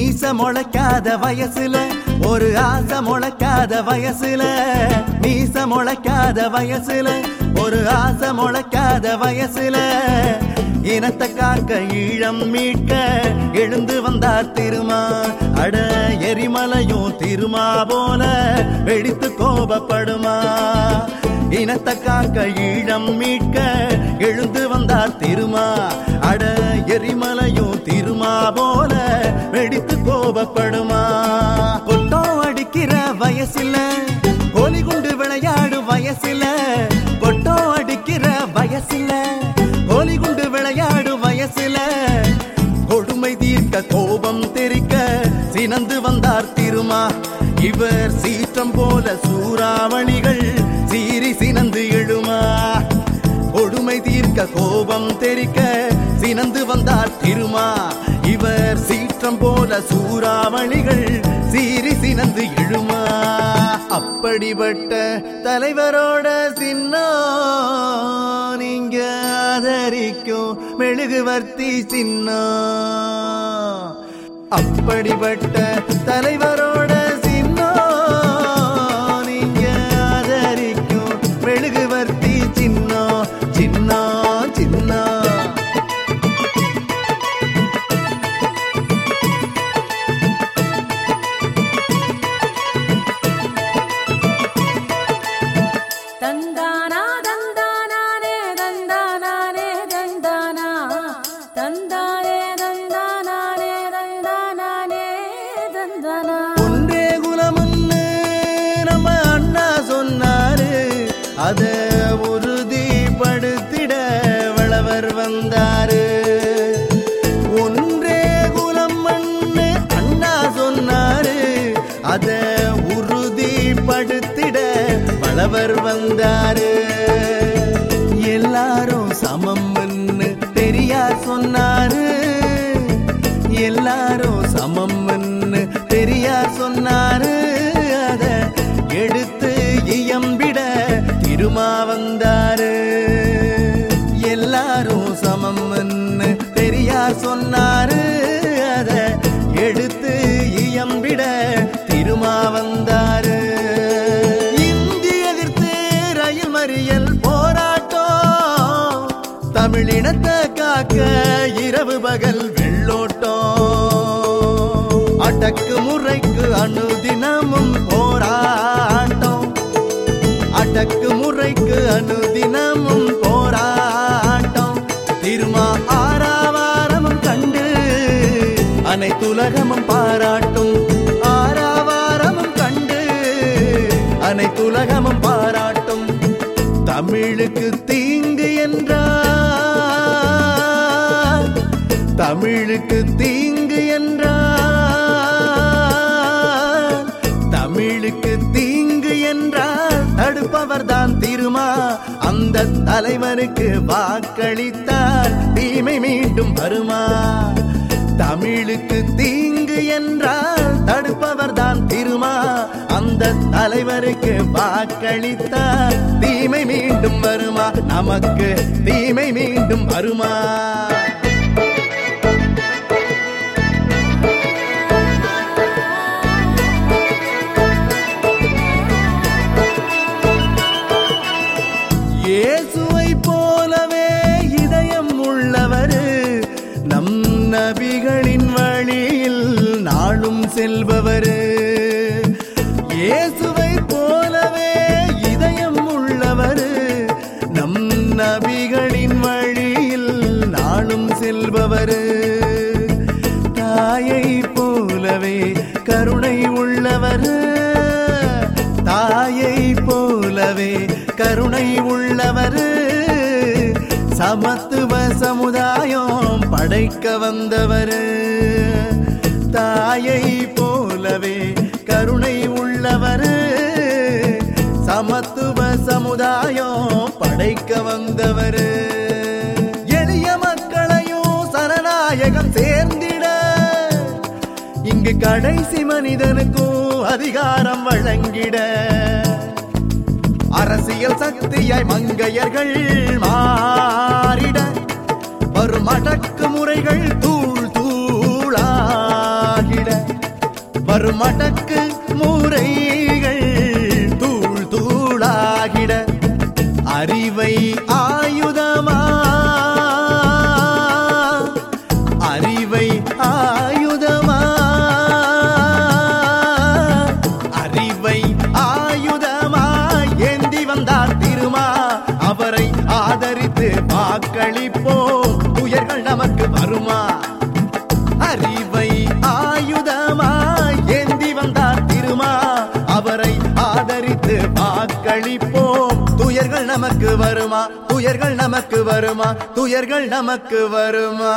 மீச முளைக்காத வயசுல ஒரு ஆசை முளைக்காத வயசுல. மீச முளைக்காத வயசுல ஒரு ஆசை முளைக்காத வயசுல. இனத்தை காக்க ஈழம் மீட்க எழுந்து வந்தார் திருமா. அட எரிமலையும் திருமா போல வெடித்து கோபப்படுமா. இனத்தை காக்க ஈழம் மீட்க எழுந்து வந்தார் திருமா. அட எரிமலையும் திருமா போல கோபப்படுமா கொட்டம் அடிக்கிற வயசுல கோலி குண்டு விளையாடு வயசுல கொட்டம் அடிக்கிற வயசுல கோலி குண்டு விளையாடு வயசுல. கொடுமை தீர்க்க கோபம் தெரிக்க சினந்து வந்தார் திருமா. இவர் சீற்றம் போல சூறாவளிகள் சீறி சினந்து எழுமா. கொடுமை தீர்க்க கோபம் தெரிக்க சினந்து வந்தார் திருமா. இவர் சீற்றம் போல சூறாவளிகள் சீறி சினந்து எழுமா? அப்படிப்பட்ட தலைவரோட சின்ன நீங்க ஆதரிக்கும் மெழுகுவர்த்தி சின்ன அப்படிப்பட்ட தலைவரோட ஒன்றே குலமுன்னு நம்ம அண்ணா சொன்னாரு. அத உறுதிப்படுத்திட வளவர் வந்தாரு. ஒன்றே குலம் மண்ணு அண்ணா சொன்னாரு. அத உறுதிப்படுத்திட வளவர் வந்தாரு. எல்லாரும் சமம் சொன்னாரு. எல்லாரும் சமம்னு பெரியார் சொன்னாரு. அத எடுத்து இயம்பிட திருமா வந்தாரு எல்லாரும் சமம்னு பெரியார் சொன்னாரு. அத எடுத்து இயம்பிட திருமா வந்தாரு இந்தி ரயில் மறியல் போராட்டம் தமிழினத்தை காக்க இரவு பகல் வெள்ளோட்டம். அடக்கு முறைக்கு அனுதினமும் போராட்டம். அடக்கு முறைக்கு அனுதினமும் போராட்டம். திருமா ஆறாவாரமும் கண்டு அனைத்துலகமும் பாராட்டும். ஆறாவாரமும் கண்டு அனைத்துலகமும் பாராட்டும். தமிழுக்கு தமிழுக்கு தீங்கு என்றார் தமிழுக்கு தீங்கு என்றால் தடுப்பவர் தான் திருமா. அந்த தலைவருக்கு வாக்களித்தால் தீமை மீண்டும் வருமா? தமிழுக்கு தீங்கு என்றால் தடுப்பவர் தான் திருமா. அந்த தலைவருக்கு வாக்களித்தால் தீமை மீண்டும் வருமா? நமக்கு தீமை மீண்டும் வருமா? நபிகளின் வழியில் நாளும் செல்பவர். இயேசுவை போலவே இதயம் உள்ளவர். நம் நபிகளின் வழியில் நாளும் செல்பவர். தாயை போலவே கருணை உள்ளவர். தாயை போலவே கருணை உள்ளவர். சமத்துவ சமுதாயம் படைக்க வந்தவர். தாயை போலவே கருணை உள்ளவர். சமத்துவ சமுதாயம் படைக்க வந்தவர். எளிய மக்களையும் சனநாயகம் சேர்ந்திட. இங்கு கடைசி மனிதனுக்கும் அதிகாரம் வழங்கிட. அரசியல் சக்தியாய் மங்கையர்கள் மா வரும் அடக்கு முறைகள் தூள் தூளாகிட அறிவை ஆயுதமா? அறிவை ஆயுதமா? அறிவை ஆயுதமா? ஏந்தி வந்தார் திருமா அவரை ஆதரித்து வாக்களிப்போம். துயர்கள் நமக்கு வருமா? அறிவு நமக்கு வருமா? துயர்கள் நமக்கு வருமா? துயர்கள் நமக்கு வருமா?